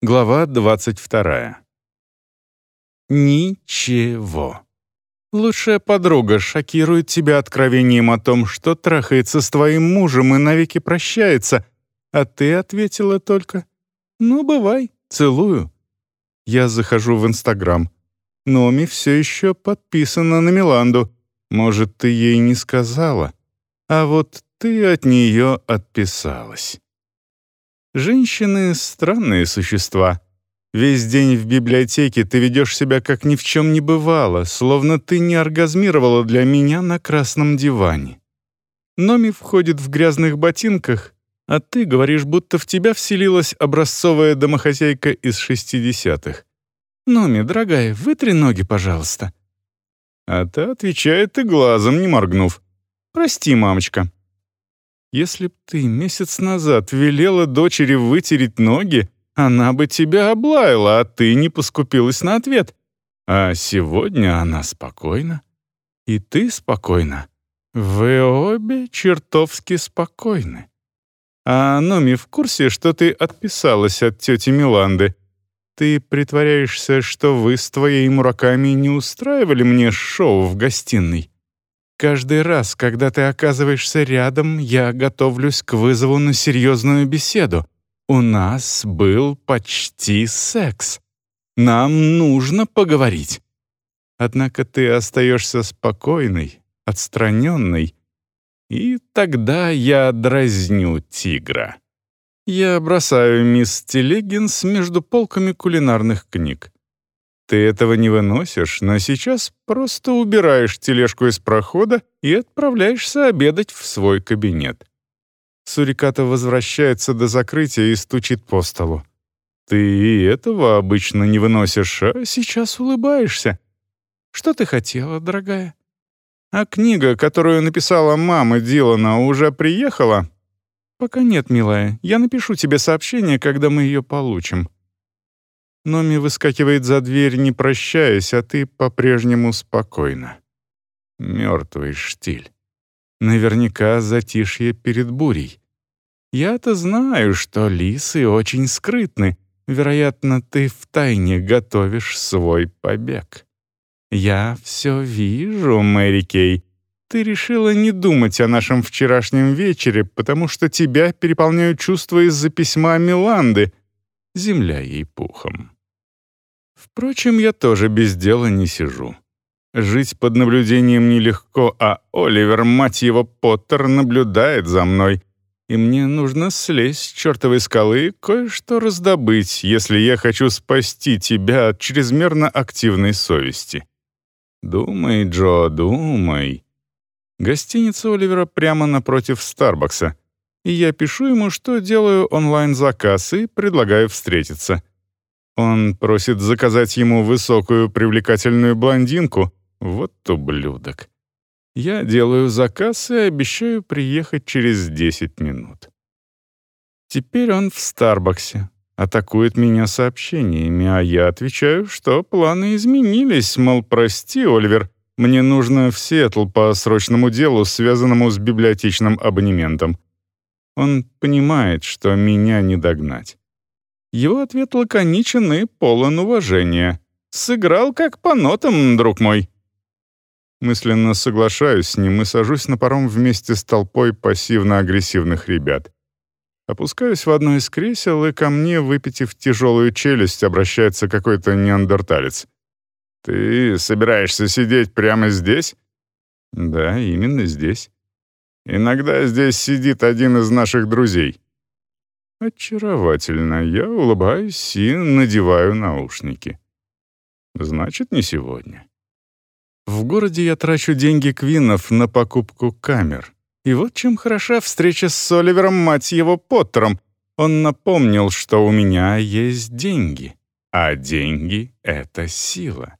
Глава 22. Ничего. Лучшая подруга шокирует тебя откровением о том, что трахается с твоим мужем и навеки прощается, а ты ответила только «Ну, бывай, целую». Я захожу в Инстаграм. Номи все еще подписана на Миланду. Может, ты ей не сказала, а вот ты от нее отписалась. Женщины — странные существа. Весь день в библиотеке ты ведешь себя как ни в чем не бывало, словно ты не оргазмировала для меня на красном диване. Номи входит в грязных ботинках, а ты говоришь, будто в тебя вселилась образцовая домохозяйка из шестидесятых. «Номи, дорогая, вытри ноги, пожалуйста». А та отвечает и глазом не моргнув. «Прости, мамочка, если б ты месяц назад велела дочери вытереть ноги, она бы тебя облаяла, а ты не поскупилась на ответ. А сегодня она спокойна. И ты спокойна. Вы обе чертовски спокойны. А Номи в курсе, что ты отписалась от тети Миланды? Ты притворяешься, что вы с твоей Мураками не устраивали мне шоу в гостиной? Каждый раз, когда ты оказываешься рядом, я готовлюсь к вызову на серьезную беседу. У нас был почти секс. Нам нужно поговорить. Однако ты остаешься спокойной, отстраненной, и тогда я дразню тигра. Я бросаю мисс Телегинс между полками кулинарных книг. Ты этого не выносишь, но сейчас просто убираешь тележку из прохода и отправляешься обедать в свой кабинет. Суриката возвращается до закрытия и стучит по столу. Ты и этого обычно не выносишь, а сейчас улыбаешься. Что ты хотела, дорогая? А книга, которую написала мама Дилана, уже приехала? Пока нет, милая. Я напишу тебе сообщение, когда мы ее получим. Номи выскакивает за дверь, не прощаясь, а ты по-прежнему спокойно. Мертвый штиль. Наверняка затишье перед бурей. Я-то знаю, что лисы очень скрытны. Вероятно, ты втайне готовишь свой побег. Я все вижу, Мэри Кей. Ты решила не думать о нашем вчерашнем вечере, потому что тебя переполняют чувства из-за письма Миланды, земля ей пухом. Впрочем, я тоже без дела не сижу. Жить под наблюдением нелегко, а Оливер, мать его, Поттер, наблюдает за мной. И мне нужно слезть с чертовой скалы и кое-что раздобыть, если я хочу спасти тебя от чрезмерно активной совести. Думай, Джо, думай. Гостиница Оливера прямо напротив Старбакса — и я пишу ему, что делаю онлайн-заказ и предлагаю встретиться. Он просит заказать ему высокую привлекательную блондинку. Вот ублюдок. Я делаю заказ и обещаю приехать через 10 минут. Теперь он в Старбаксе, атакует меня сообщениями, а я отвечаю, что планы изменились, мол, прости, Оливер, мне нужно в Сиэтл по срочному делу, связанному с библиотечным абонементом. Он понимает, что меня не догнать. Его ответ лаконичен и полон уважения. «Сыграл как по нотам, друг мой». Мысленно соглашаюсь с ним и сажусь на паром вместе с толпой пассивно-агрессивных ребят. Опускаюсь в одно из кресел, и ко мне, выпитив тяжелую челюсть, обращается какой-то неандерталец. «Ты собираешься сидеть прямо здесь?» «Да, именно здесь». Иногда здесь сидит один из наших друзей». «Очаровательно. Я улыбаюсь и надеваю наушники». «Значит, не сегодня». В городе я трачу деньги Квинов на покупку камер. И вот чем хороша встреча с Соливером, мать его, Поттером. Он напомнил, что у меня есть деньги. А деньги — это сила.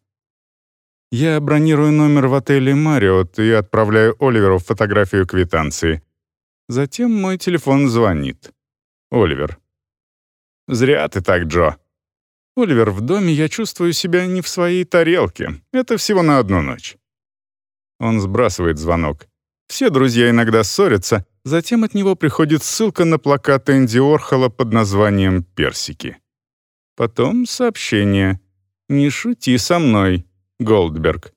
Я бронирую номер в отеле «Мариот» и отправляю Оливеру фотографию квитанции. Затем мой телефон звонит. Оливер. «Зря ты так, Джо». «Оливер, в доме я чувствую себя не в своей тарелке. Это всего на одну ночь». Он сбрасывает звонок. Все друзья иногда ссорятся, затем от него приходит ссылка на плакат Энди Орхола под названием «Персики». Потом сообщение. «Не шути со мной, Голдберг».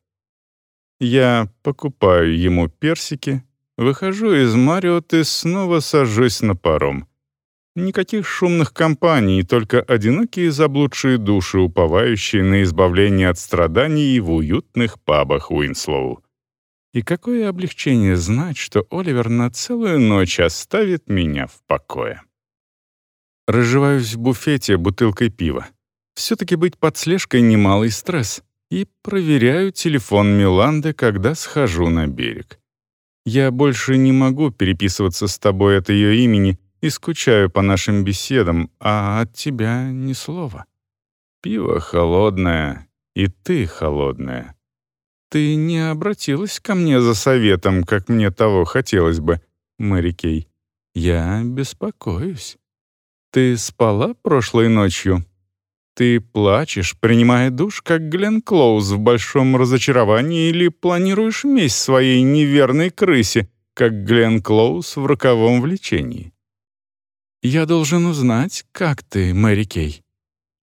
Я покупаю ему персики, выхожу из Мариот и снова сажусь на паром. Никаких шумных компаний, только одинокие заблудшие души, уповающие на избавление от страданий в уютных пабах Уинслоу. И какое облегчение знать, что Оливер на целую ночь оставит меня в покое. Разживаюсь в буфете бутылкой пива. Все-таки быть под слежкой — немалый стресс. И проверяю телефон Миланды, когда схожу на берег. Я больше не могу переписываться с тобой от ее имени и скучаю по нашим беседам, а от тебя ни слова. Пиво холодное, и ты холодная. «Ты не обратилась ко мне за советом, как мне того хотелось бы, Мэри Кей. Я беспокоюсь. Ты спала прошлой ночью? Ты плачешь, принимая душ, как Глен Клоуз в большом разочаровании, или планируешь месть своей неверной крысе, как Глен Клоуз в роковом влечении? Я должен узнать, как ты, Мэри Кей.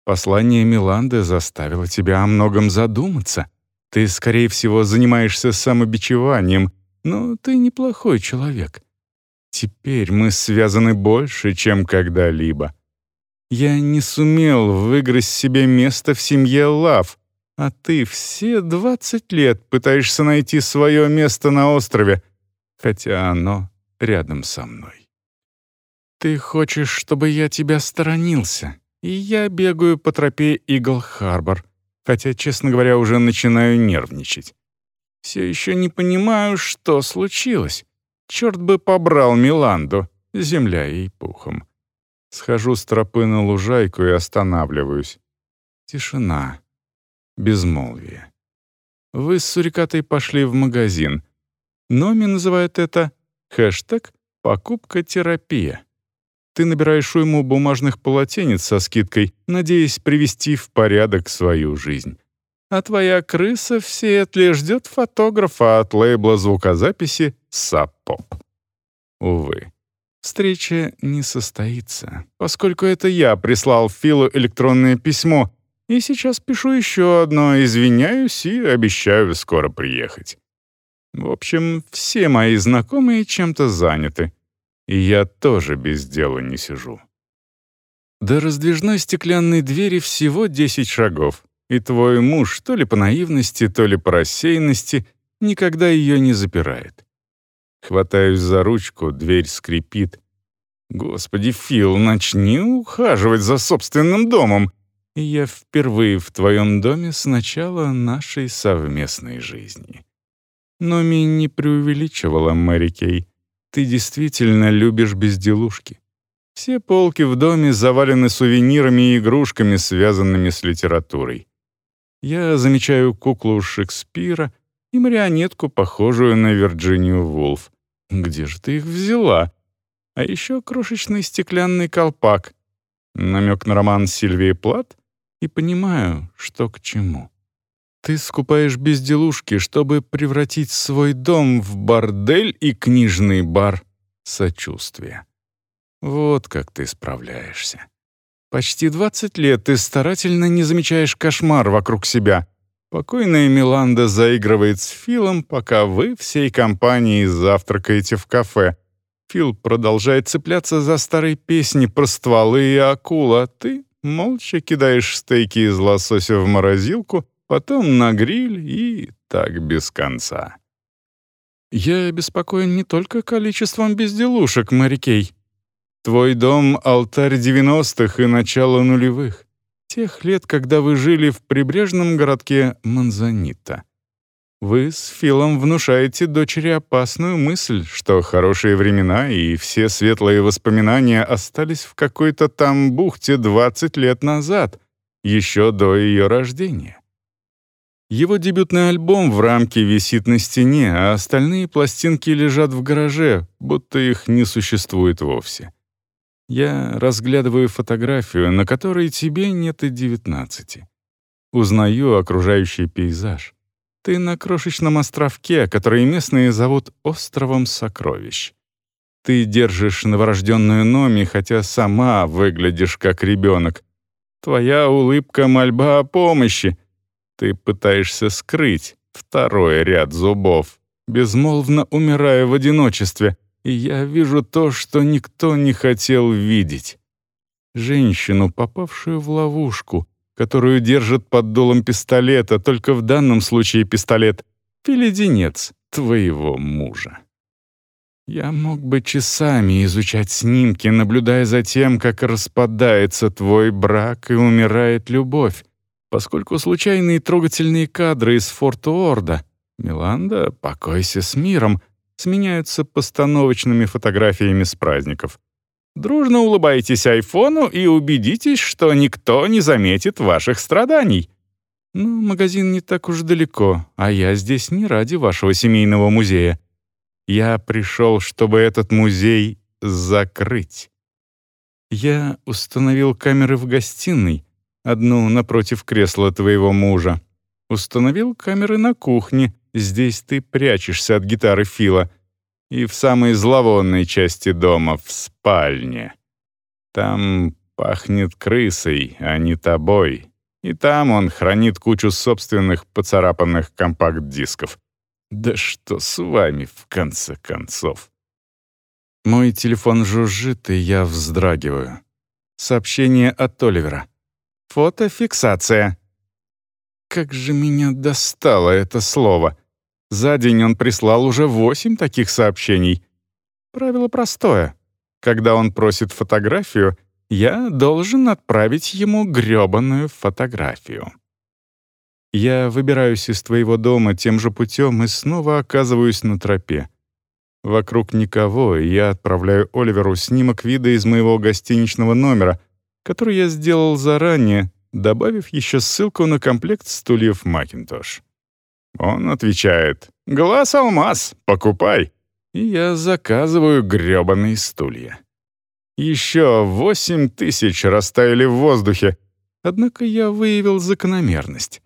Послание Миланды заставило тебя о многом задуматься — ты, скорее всего, занимаешься самобичеванием, но ты неплохой человек. Теперь мы связаны больше, чем когда-либо. Я не сумел выиграть себе место в семье Лав, а ты все 20 лет пытаешься найти свое место на острове, хотя оно рядом со мной. Ты хочешь, чтобы я тебя сторонился, и я бегаю по тропе Игл-Харбор, хотя, честно говоря, уже начинаю нервничать. Все еще не понимаю, что случилось. Черт бы побрал Миланду, земля ей пухом. Схожу с тропы на лужайку и останавливаюсь. Тишина. Безмолвие. Вы с Сурикатой пошли в магазин. Номи называет это хэштег «покупка-терапия». Ты набираешь уйму бумажных полотенец со скидкой, надеясь привести в порядок свою жизнь. А твоя крыса в Сиэтле ждет фотографа от лейбла звукозаписи «Саппоп». Увы, встреча не состоится, поскольку это я прислал Филу электронное письмо, и сейчас пишу еще одно, извиняюсь и обещаю скоро приехать. В общем, все мои знакомые чем-то заняты — и я тоже без дела не сижу. До раздвижной стеклянной двери всего 10 шагов, и твой муж то ли по наивности, то ли по рассеянности никогда ее не запирает. Хватаюсь за ручку, дверь скрипит. Господи, Фил, начни ухаживать за собственным домом. И я впервые в твоем доме с начала нашей совместной жизни. Но Ми не преувеличивала Мэри Кей. Ты действительно любишь безделушки. Все полки в доме завалены сувенирами и игрушками, связанными с литературой. Я замечаю куклу Шекспира и марионетку, похожую на Вирджинию Вулф. Где же ты их взяла? А еще крошечный стеклянный колпак. Намек на роман Сильвии Плат? И понимаю, что к чему. Ты скупаешь безделушки, чтобы превратить свой дом в бордель и книжный бар сочувствия. Вот как ты справляешься. Почти 20 лет ты старательно не замечаешь кошмар вокруг себя. Покойная Миланда заигрывает с Филом, пока вы всей компанией завтракаете в кафе. Фил продолжает цепляться за старые песни про стволы и акула. Ты молча кидаешь стейки из лосося в морозилку потом на гриль и так без конца. Я обеспокоен не только количеством безделушек, Мэри. Твой дом — алтарь девяностых и начало нулевых. Тех лет, когда вы жили в прибрежном городке Манзанита. Вы с Филом внушаете дочери опасную мысль, что хорошие времена и все светлые воспоминания остались в какой-то там бухте 20 лет назад, еще до ее рождения. Его дебютный альбом в рамке висит на стене, а остальные пластинки лежат в гараже, будто их не существует вовсе. Я разглядываю фотографию, на которой тебе нет и девятнадцати. Узнаю окружающий пейзаж. Ты на крошечном островке, который местные зовут «Островом сокровищ». Ты держишь новорожденную Номи, хотя сама выглядишь как ребенок. Твоя улыбка — мольба о помощи. Ты пытаешься скрыть второй ряд зубов, безмолвно умирая в одиночестве, и я вижу то, что никто не хотел видеть. Женщину, попавшую в ловушку, которую держат под дулом пистолета, только в данном случае пистолет — филеденец твоего мужа. Я мог бы часами изучать снимки, наблюдая за тем, как распадается твой брак и умирает любовь, поскольку случайные трогательные кадры из Форта Орда «Миланда, покойся с миром» сменяются постановочными фотографиями с праздников. Дружно улыбайтесь айфону и убедитесь, что никто не заметит ваших страданий. Ну, магазин не так уж далеко, а я здесь не ради вашего семейного музея. Я пришел, чтобы этот музей закрыть. Я установил камеры в гостиной, одну напротив кресла твоего мужа. Установил камеры на кухне, здесь ты прячешься от гитары Фила. И в самой зловонной части дома, в спальне. Там пахнет крысой, а не тобой. И там он хранит кучу собственных поцарапанных компакт-дисков. Да что с вами, в конце концов? Мой телефон жужжит, и я вздрагиваю. Сообщение от Оливера. Фотофиксация. Как же меня достало это слово. За день он прислал уже восемь таких сообщений. Правило простое. Когда он просит фотографию, я должен отправить ему грёбаную фотографию. Я выбираюсь из твоего дома тем же путем и снова оказываюсь на тропе. Вокруг никого, и я отправляю Оливеру снимок вида из моего гостиничного номера, который я сделал заранее, добавив еще ссылку на комплект стульев Макинтош. Он отвечает «Глаз алмаз, покупай!» И я заказываю грёбаные стулья. Еще восемь тысяч растаяли в воздухе, однако я выявил закономерность.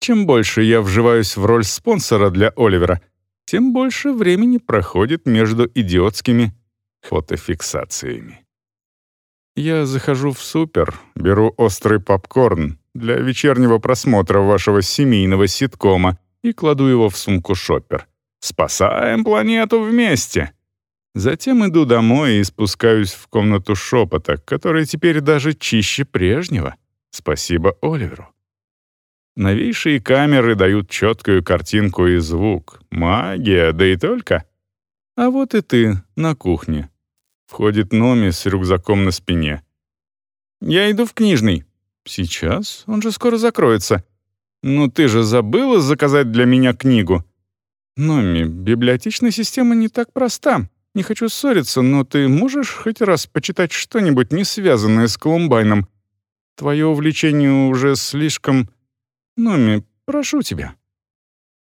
Чем больше я вживаюсь в роль спонсора для Оливера, тем больше времени проходит между идиотскими фотофиксациями. Я захожу в супер, беру острый попкорн для вечернего просмотра вашего семейного ситкома и кладу его в сумку шоппер. Спасаем планету вместе. Затем иду домой и спускаюсь в комнату шепота, которая теперь даже чище прежнего. Спасибо Оливеру. Новейшие камеры дают четкую картинку и звук. Магия, да и только. А вот и ты на кухне. Входит Номи с рюкзаком на спине. «Я иду в книжный». «Сейчас? Он же скоро закроется». «Ну ты же забыла заказать для меня книгу?» «Номи, библиотечная система не так проста. Не хочу ссориться, но ты можешь хоть раз почитать что-нибудь, не связанное с Колумбайном? Твое увлечение уже слишком...» «Номи, прошу тебя».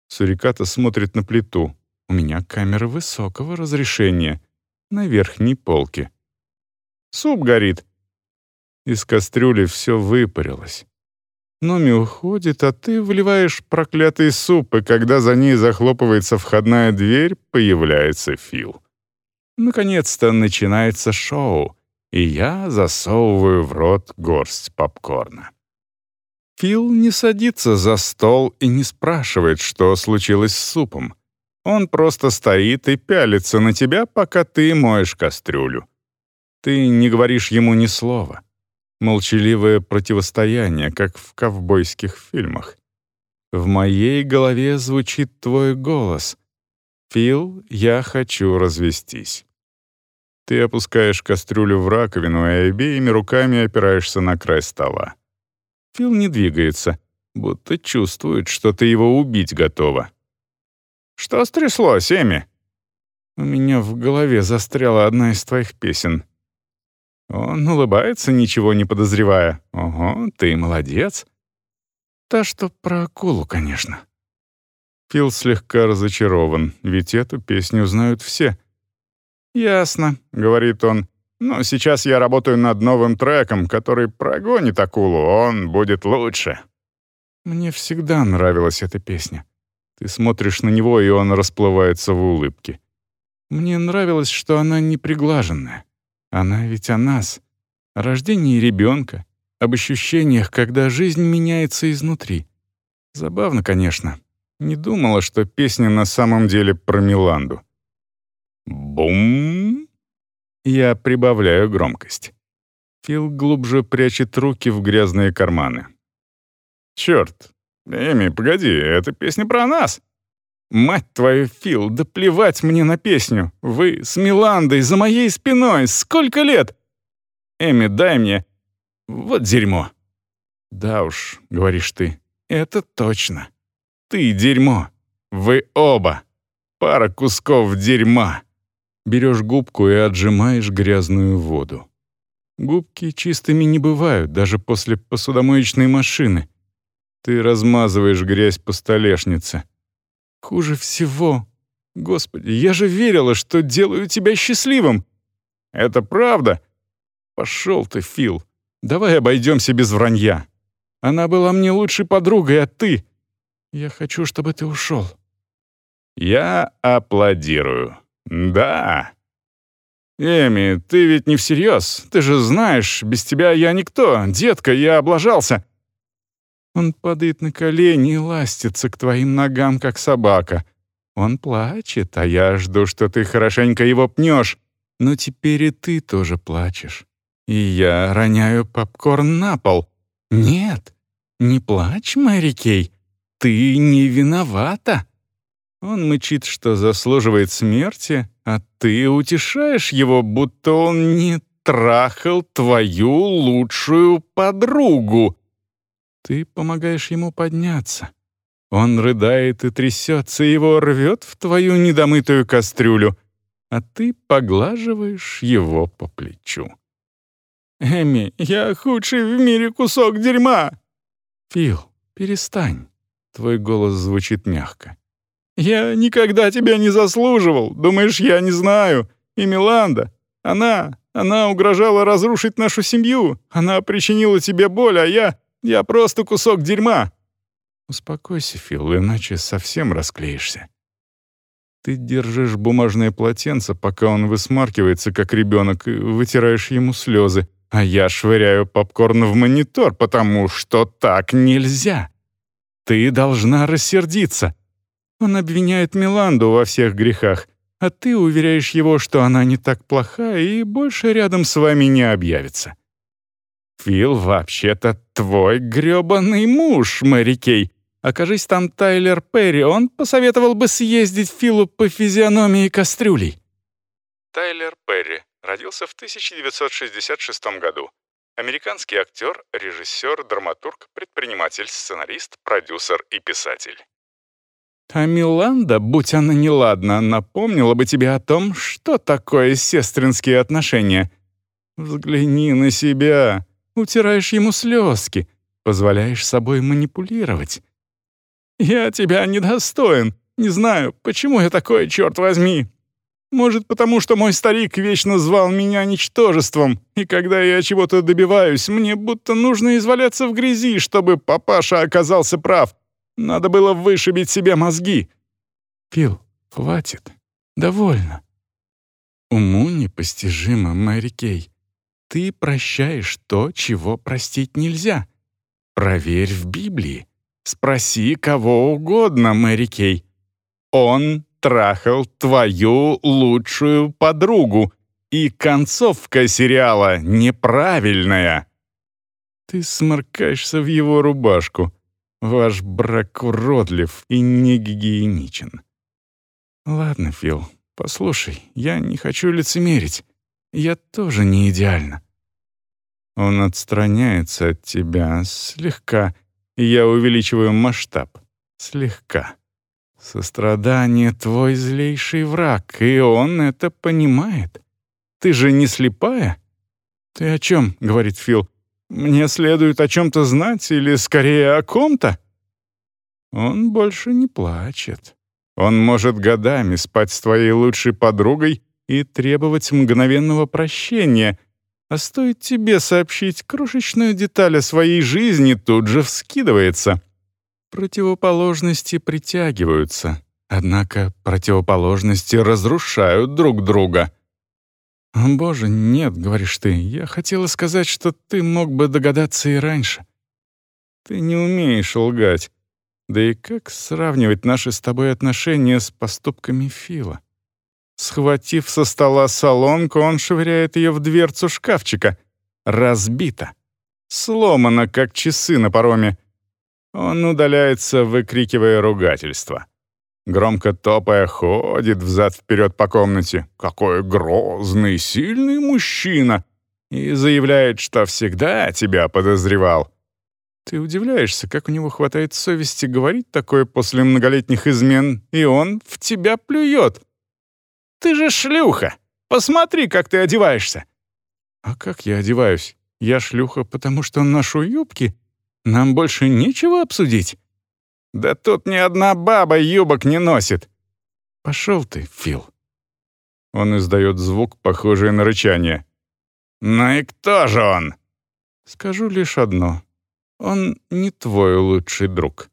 Суриката смотрит на плиту. У меня камера высокого разрешения. На верхней полке. Суп горит. Из кастрюли все выпарилось. Номи уходит, а ты вливаешь проклятый суп, и когда за ней захлопывается входная дверь, появляется Фил. Наконец-то начинается шоу, и я засовываю в рот горсть попкорна. Фил не садится за стол и не спрашивает, что случилось с супом. Он просто стоит и пялится на тебя, пока ты моешь кастрюлю. Ты не говоришь ему ни слова. Молчаливое противостояние, как в ковбойских фильмах. В моей голове звучит твой голос. «Фил, я хочу развестись». Ты опускаешь кастрюлю в раковину и обеими руками опираешься на край стола. Фил не двигается, будто чувствует, что ты его убить готова. «Что стряслось, Эми?» «У меня в голове застряла одна из твоих песен». Он улыбается, ничего не подозревая. «Ого, ты молодец». «Та, что про акулу, конечно». Фил слегка разочарован, ведь эту песню знают все. «Ясно», — говорит он. Но сейчас я работаю над новым треком, который прогонит акулу, он будет лучше. Мне всегда нравилась эта песня. Ты смотришь на него, и он расплывается в улыбке. Мне нравилось, что она не приглаженная. Она ведь о нас, о рождении ребенка об ощущениях, когда жизнь меняется изнутри. Забавно, конечно. Не думала, что песня на самом деле про Миланду. Бум! Я прибавляю громкость. Фил глубже прячет руки в грязные карманы. «Черт! Эми, погоди, эта песня про нас!» «Мать твою, Фил, да плевать мне на песню! Вы с Миландой за моей спиной! Сколько лет!» «Эми, дай мне!» «Вот дерьмо!» «Да уж», — говоришь ты, — «это точно. Ты дерьмо. Вы оба. Пара кусков дерьма». Берешь губку и отжимаешь грязную воду. Губки чистыми не бывают, даже после посудомоечной машины. Ты размазываешь грязь по столешнице. Хуже всего. Господи, я же верила, что делаю тебя счастливым. Это правда? Пошел ты, Фил. Давай обойдемся без вранья. Она была мне лучшей подругой, а ты... Я хочу, чтобы ты ушел. Я аплодирую. Да. Эми, ты ведь не всерьез. Ты же знаешь, без тебя я никто. Детка, я облажался. Он падает на колени и ластится к твоим ногам, как собака. Он плачет, а я жду, что ты хорошенько его пнешь. Но теперь и ты тоже плачешь. И я роняю попкорн на пол. Нет, не плачь, Мэри Кей. Ты не виновата. Он мычит, что заслуживает смерти, а ты утешаешь его, будто он не трахал твою лучшую подругу. Ты помогаешь ему подняться. Он рыдает и трясется, его рвет в твою недомытую кастрюлю, а ты поглаживаешь его по плечу. «Эми, я худший в мире кусок дерьма!» «Фил, перестань!» Твой голос звучит мягко. «Я никогда тебя не заслуживал. Думаешь, я не знаю? И Миланда, она, она угрожала разрушить нашу семью. Она причинила тебе боль, а я... Я просто кусок дерьма!» «Успокойся, Фил, иначе совсем расклеишься». Ты держишь бумажное полотенце, пока он высмаркивается, как ребенок, и вытираешь ему слезы, а я швыряю попкорн в монитор, потому что так нельзя. Ты должна рассердиться. Он обвиняет Миланду во всех грехах, а ты уверяешь его, что она не так плоха и больше рядом с вами не объявится. Фил вообще-то твой грёбаный муж, Мэри Кей. Окажись там Тайлер Перри, он посоветовал бы съездить Филу по физиономии кастрюлей». Тайлер Перри родился в 1966 году. Американский актер, режиссер, драматург, предприниматель, сценарист, продюсер и писатель. А Миланда, будь она неладна, напомнила бы тебе о том, что такое сестринские отношения. Взгляни на себя утираешь ему слезки, позволяешь собой манипулировать. «Я тебя недостоин. Не знаю, почему я такой, черт возьми. Может, потому что мой старик вечно звал меня ничтожеством, и когда я чего-то добиваюсь, мне будто нужно изваляться в грязи, чтобы папаша оказался прав. Надо было вышибить себе мозги». «Пил, хватит. Довольно». Уму непостижимо, Мэри Кей. Ты прощаешь то, чего простить нельзя. Проверь в Библии. Спроси кого угодно, Мэри Кей. Он трахал твою лучшую подругу, и концовка сериала неправильная. Ты сморкаешься в его рубашку. Ваш брак уродлив и негигиеничен. Ладно, Фил, послушай, я не хочу лицемерить. Я тоже не идеальна. Он отстраняется от тебя слегка, я увеличиваю масштаб. Слегка. Сострадание — твой злейший враг, и он это понимает. Ты же не слепая? «Ты о чем?» — говорит Фил. «Мне следует о чем-то знать или, скорее, о ком-то?» Он больше не плачет. Он может годами спать с твоей лучшей подругой и требовать мгновенного прощения, а стоит тебе сообщить крошечную деталь о своей жизни, тут же вскидывается. Противоположности притягиваются, однако противоположности разрушают друг друга. «Боже, нет», — говоришь ты, — «я хотела сказать, что ты мог бы догадаться и раньше». Ты не умеешь лгать. Да и как сравнивать наши с тобой отношения с поступками Фила? Схватив со стола солонку, он швыряет ее в дверцу шкафчика. Разбита. Сломана, как часы на пароме. Он удаляется, выкрикивая ругательство. Громко топая, ходит взад-вперед по комнате. «Какой грозный, сильный мужчина!» И заявляет, что всегда тебя подозревал. Ты удивляешься, как у него хватает совести говорить такое после многолетних измен, и он в тебя плюет. Ты же шлюха! Посмотри, как ты одеваешься!» «А как я одеваюсь? Я шлюха, потому что ношу юбки? Нам больше нечего обсудить?» «Да тут ни одна баба юбок не носит!» «Пошел ты, Фил!» Он издает звук, похожий на рычание. «Ну и кто же он?» «Скажу лишь одно. Он не твой лучший друг».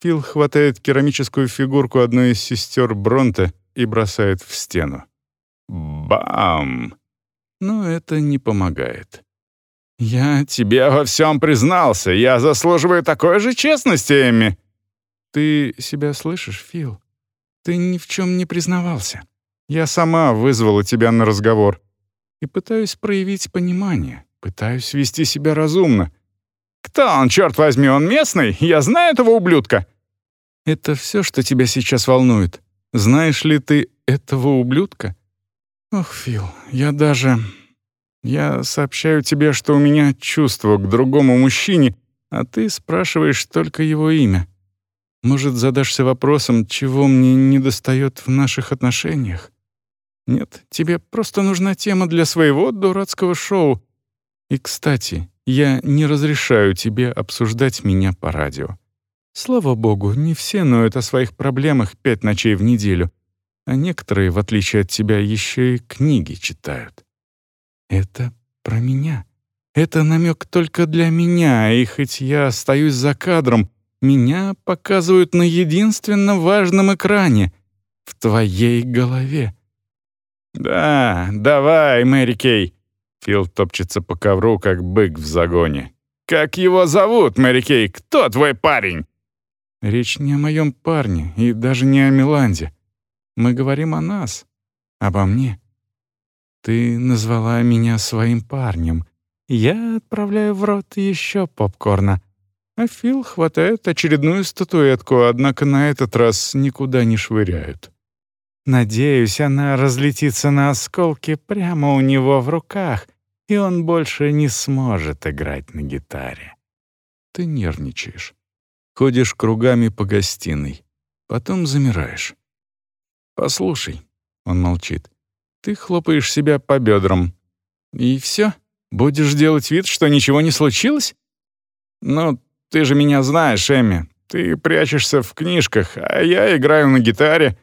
Фил хватает керамическую фигурку одной из сестер Бронте и бросает в стену. Бам! Но это не помогает. «Я тебе во всем признался. Я заслуживаю такой же честности, Эмми». «Ты себя слышишь, Фил? Ты ни в чем не признавался. Я сама вызвала тебя на разговор. И пытаюсь проявить понимание, пытаюсь вести себя разумно. «Кто он, черт возьми, он местный? Я знаю этого ублюдка!» «Это все, что тебя сейчас волнует. Знаешь ли ты этого ублюдка?» «Ох, Фил, я даже... Я сообщаю тебе, что у меня чувство к другому мужчине, а ты спрашиваешь только его имя. Может, задашься вопросом, чего мне недостает в наших отношениях? Нет, тебе просто нужна тема для своего дурацкого шоу. И, кстати, я не разрешаю тебе обсуждать меня по радио. Слава богу, не все ноют о своих проблемах пять ночей в неделю, а некоторые, в отличие от тебя, еще и книги читают. Это про меня. Это намек только для меня, и хоть я остаюсь за кадром, меня показывают на единственно важном экране — в твоей голове. «Да, давай, Мэри Кей», Фил топчется по ковру, как бык в загоне. «Как его зовут, Мэри Кей? Кто твой парень?» «Речь не о моем парне и даже не о Миланде. Мы говорим о нас, обо мне. Ты назвала меня своим парнем. Я отправляю в рот еще попкорна. А Фил хватает очередную статуэтку, однако на этот раз никуда не швыряют. Надеюсь, она разлетится на осколки прямо у него в руках, и он больше не сможет играть на гитаре. Ты нервничаешь. Ходишь кругами по гостиной. Потом замираешь. «Послушай», — он молчит, — «ты хлопаешь себя по бедрам. И все? Будешь делать вид, что ничего не случилось? Ну, ты же меня знаешь, Эмми. Ты прячешься в книжках, а я играю на гитаре».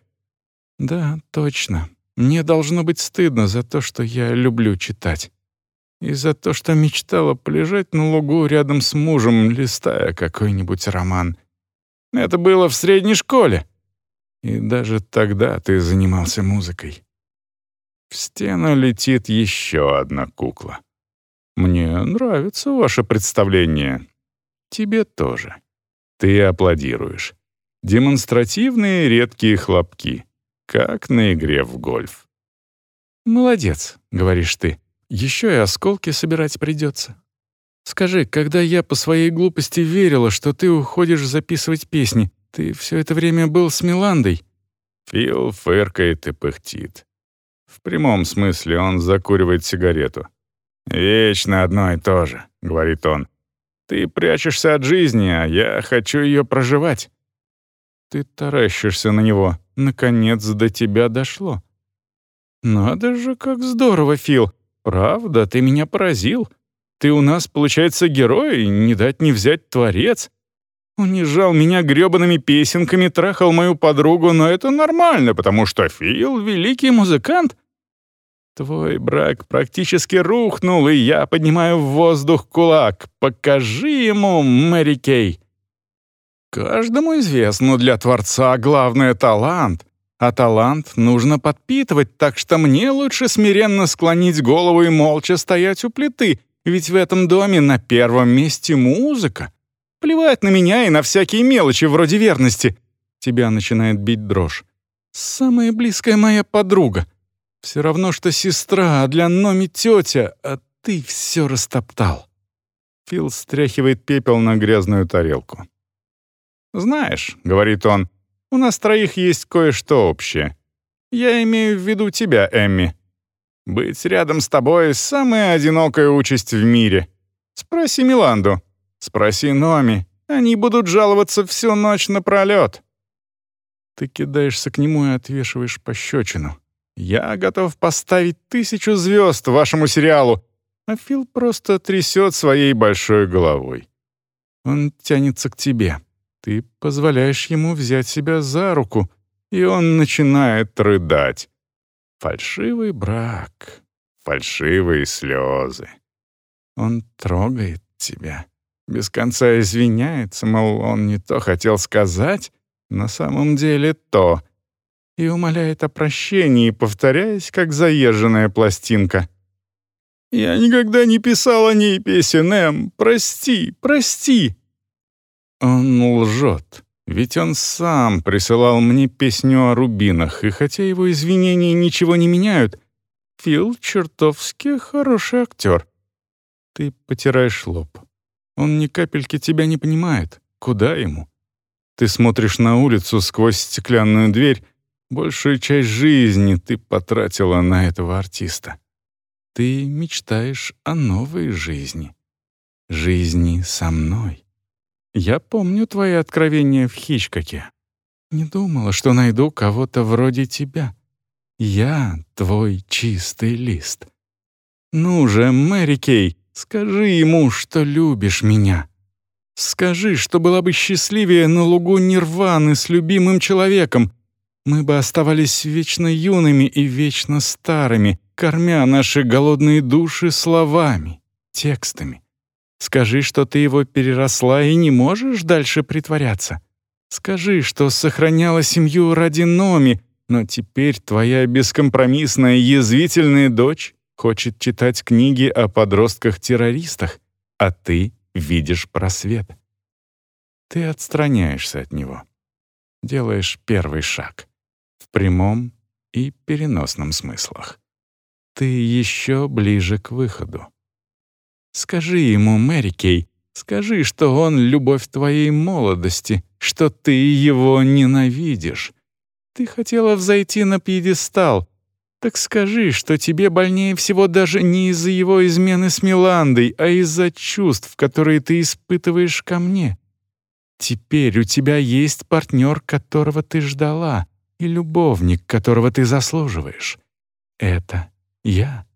«Да, точно. Мне должно быть стыдно за то, что я люблю читать. И за то, что мечтала полежать на лугу рядом с мужем, листая какой-нибудь роман. Это было в средней школе. И даже тогда ты занимался музыкой. В стену летит еще одна кукла. Мне нравится ваше представление. Тебе тоже. Ты аплодируешь. Демонстративные редкие хлопки как на игре в гольф. «Молодец», — говоришь ты, — «еще и осколки собирать придется». Скажи, когда я по своей глупости верила, что ты уходишь записывать песни, ты все это время был с Миландой?» Фил фыркает и пыхтит. В прямом смысле он закуривает сигарету. «Вечно одно и то же», — говорит он. «Ты прячешься от жизни, а я хочу ее проживать». Ты таращишься на него. Наконец до тебя дошло. Надо же, как здорово, Фил. Правда, ты меня поразил. Ты у нас, получается, герой, не дать не взять творец. Унижал меня грёбаными песенками, трахал мою подругу, но это нормально, потому что Фил — великий музыкант. Твой брак практически рухнул, и я поднимаю в воздух кулак. Покажи ему, Мэри Кей. Каждому известно, для Творца главное — талант. А талант нужно подпитывать, так что мне лучше смиренно склонить голову и молча стоять у плиты, ведь в этом доме на первом месте музыка. Плевать на меня и на всякие мелочи вроде верности. Тебя начинает бить дрожь. Самая близкая моя подруга. Все равно, что сестра, а для Номи тетя, а ты все растоптал. Фил стряхивает пепел на грязную тарелку. «Знаешь», — говорит он, — «у нас троих есть кое-что общее. Я имею в виду тебя, Эмми. Быть рядом с тобой — самая одинокая участь в мире. Спроси Миланду, спроси Номи. Они будут жаловаться всю ночь напролёт». Ты кидаешься к нему и отвешиваешь пощечину. «Я готов поставить тысячу звезд вашему сериалу», а Фил просто трясет своей большой головой. Он тянется к тебе. Ты позволяешь ему взять себя за руку, и он начинает рыдать. Фальшивый брак, фальшивые слезы. Он трогает тебя. Без конца извиняется, мол, он не то хотел сказать, на самом деле то. И умоляет о прощении, повторяясь, как заезженная пластинка. «Я никогда не писал о ней песен, Эм. Прости, прости!» Он лжет. Ведь он сам присылал мне песню о рубинах, и хотя его извинения ничего не меняют, Фил чертовски хороший актер. Ты потираешь лоб. Он ни капельки тебя не понимает. Куда ему? Ты смотришь на улицу сквозь стеклянную дверь. Большую часть жизни ты потратила на этого артиста. Ты мечтаешь о новой жизни. Жизни со мной. Я помню твои откровения в Хичкоке. Не думала, что найду кого-то вроде тебя. Я твой чистый лист. Ну же, Мэри Кей, скажи ему, что любишь меня. Скажи, что была бы счастливее на лугу Нирваны с любимым человеком. Мы бы оставались вечно юными и вечно старыми, кормя наши голодные души словами, текстами. Скажи, что ты его переросла и не можешь дальше притворяться. Скажи, что сохраняла семью ради Номи, но теперь твоя бескомпромиссная язвительная дочь хочет читать книги о подростках-террористах, а ты видишь просвет. Ты отстраняешься от него. Делаешь первый шаг. В прямом и переносном смыслах. Ты еще ближе к выходу. Скажи ему, Мэри Кей, скажи, что он — любовь твоей молодости, что ты его ненавидишь. Ты хотела взойти на пьедестал. Так скажи, что тебе больнее всего даже не из-за его измены с Миландой, а из-за чувств, которые ты испытываешь ко мне. Теперь у тебя есть партнер, которого ты ждала, и любовник, которого ты заслуживаешь. Это я.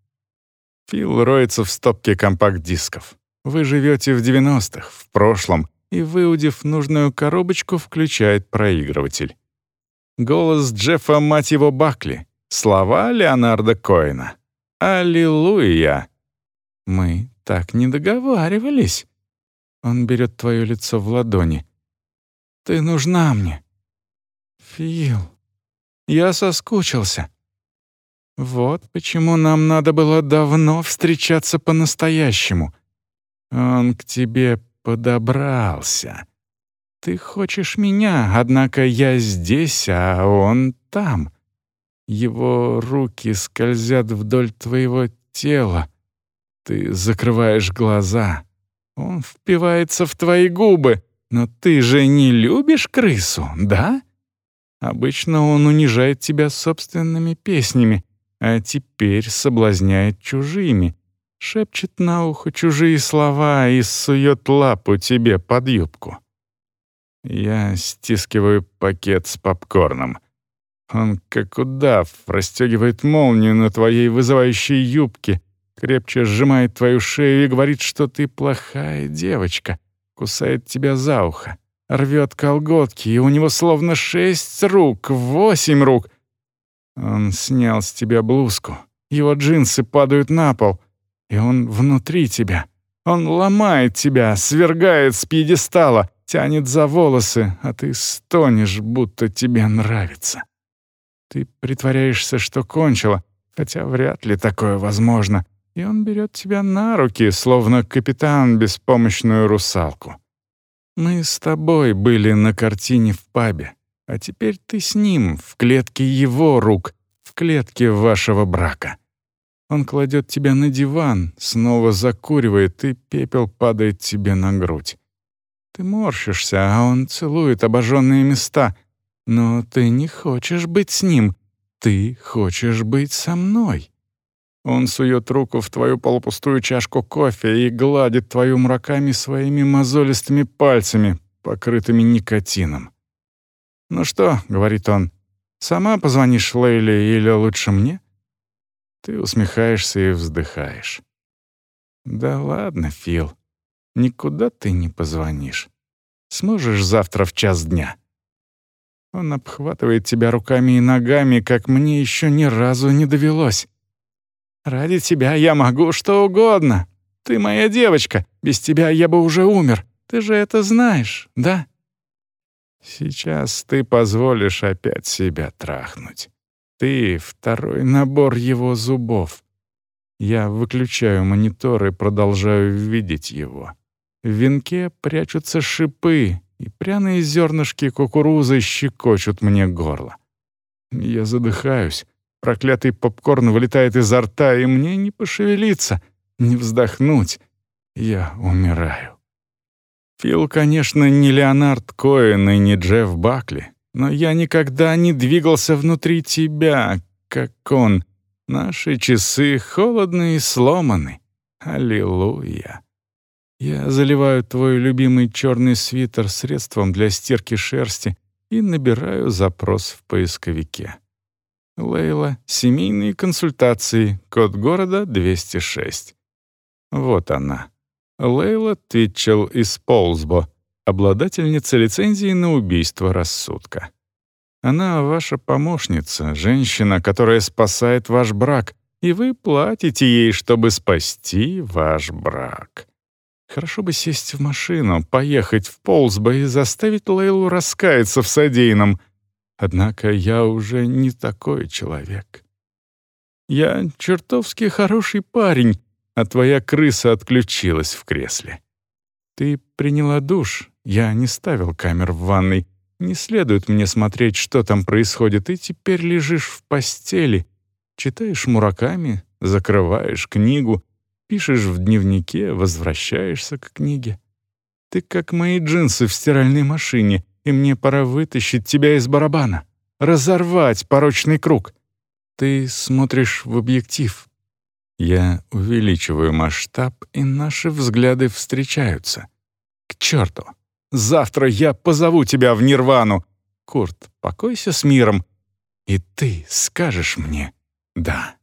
Фил роется в стопке компакт-дисков. Вы живете в 90-х, в прошлом, и, выудив нужную коробочку, включает проигрыватель. Голос Джеффа, мать его, Бакли. Слова Леонарда Коэна. «Аллилуйя!» «Мы так не договаривались». Он берет твое лицо в ладони. «Ты нужна мне». «Фил, я соскучился». Вот почему нам надо было давно встречаться по-настоящему. Он к тебе подобрался. Ты хочешь меня, однако я здесь, а он там. Его руки скользят вдоль твоего тела. Ты закрываешь глаза. Он впивается в твои губы. Но ты же не любишь крысу, да? Обычно он унижает тебя собственными песнями а теперь соблазняет чужими, шепчет на ухо чужие слова и сует лапу тебе под юбку. Я стискиваю пакет с попкорном. Он, как удав, расстегивает молнию на твоей вызывающей юбке, крепче сжимает твою шею и говорит, что ты плохая девочка, кусает тебя за ухо, рвет колготки, и у него словно шесть рук, восемь рук — он снял с тебя блузку. Его джинсы падают на пол. И он внутри тебя. Он ломает тебя, свергает с пьедестала, тянет за волосы, а ты стонешь, будто тебе нравится. Ты притворяешься, что кончила, хотя вряд ли такое возможно, и он берет тебя на руки, словно капитан беспомощную русалку. Мы с тобой были на картине в пабе, а теперь ты с ним, в клетке его рук, в клетке вашего брака. Он кладет тебя на диван, снова закуривает, и пепел падает тебе на грудь. Ты морщишься, а он целует обожженные места. Но ты не хочешь быть с ним, ты хочешь быть со мной. Он сует руку в твою полупустую чашку кофе и гладит твою мраками своими мозолистыми пальцами, покрытыми никотином. «Ну что», — говорит он, — «сама позвонишь Лейле или лучше мне?» Ты усмехаешься и вздыхаешь. «Да ладно, Фил, никуда ты не позвонишь. Сможешь завтра в час дня?» Он обхватывает тебя руками и ногами, как мне еще ни разу не довелось. Ради тебя я могу что угодно. Ты моя девочка. Без тебя я бы уже умер. Ты же это знаешь, да? Сейчас ты позволишь опять себя трахнуть. Ты — второй набор его зубов. Я выключаю монитор и продолжаю видеть его. В венке прячутся шипы, и пряные зернышки кукурузы щекочут мне горло. Я задыхаюсь, Проклятый попкорн вылетает изо рта, и мне не пошевелиться, не вздохнуть. Я умираю. Фил, конечно, не Леонард Коэн и не Джефф Бакли, но я никогда не двигался внутри тебя, как он. Наши часы холодны и сломаны. Аллилуйя. Я заливаю твой любимый черный свитер средством для стирки шерсти и набираю запрос в поисковике. Лейла, семейные консультации, код города 206. Вот она. Лейла Твитчелл из Полсбо, обладательница лицензии на убийство рассудка. Она ваша помощница, женщина, которая спасает ваш брак, и вы платите ей, чтобы спасти ваш брак. Хорошо бы сесть в машину, поехать в Полсбо и заставить Лейлу раскаяться в содеянном — Однако я уже не такой человек. Я чертовски хороший парень, а твоя крыса отключилась в кресле. Ты приняла душ, я не ставил камер в ванной, не следует мне смотреть, что там происходит, и теперь лежишь в постели, читаешь мураками, закрываешь книгу, пишешь в дневнике, возвращаешься к книге. Ты как мои джинсы в стиральной машине, и мне пора вытащить тебя из барабана, разорвать порочный круг. Ты смотришь в объектив. Я увеличиваю масштаб, и наши взгляды встречаются. К черту! Завтра я позову тебя в Нирвану. Курт, покойся с миром, и ты скажешь мне «да».